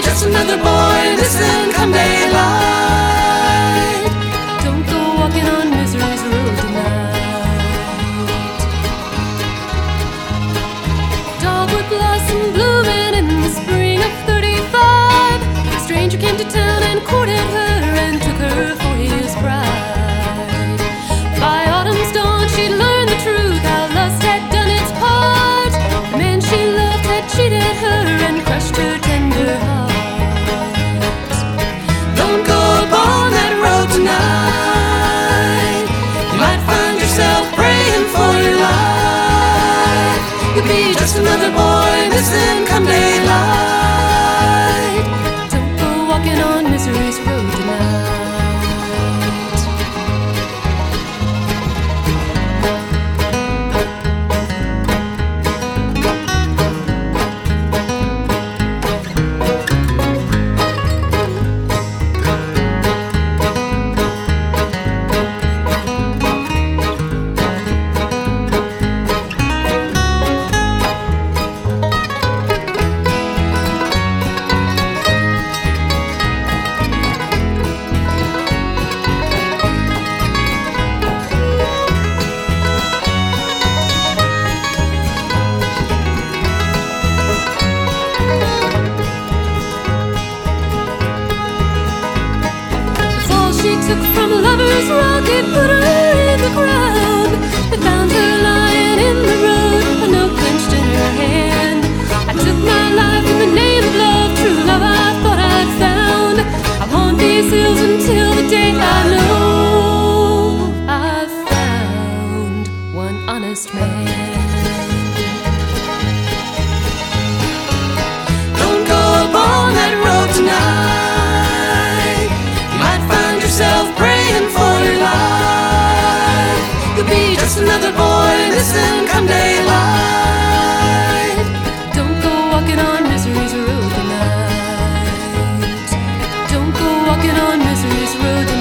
Just another boy. Listen, come daylight. Be just another boy. Listen, come daylight. took from lovers' rock and put her in the ground. I found her lying in the road, a note clenched in her hand. I took my life in the name of love, true love I thought I'd found. I haunt these hills until the day I know I've found one honest man. Don't go up on that road tonight. walking on misery's road.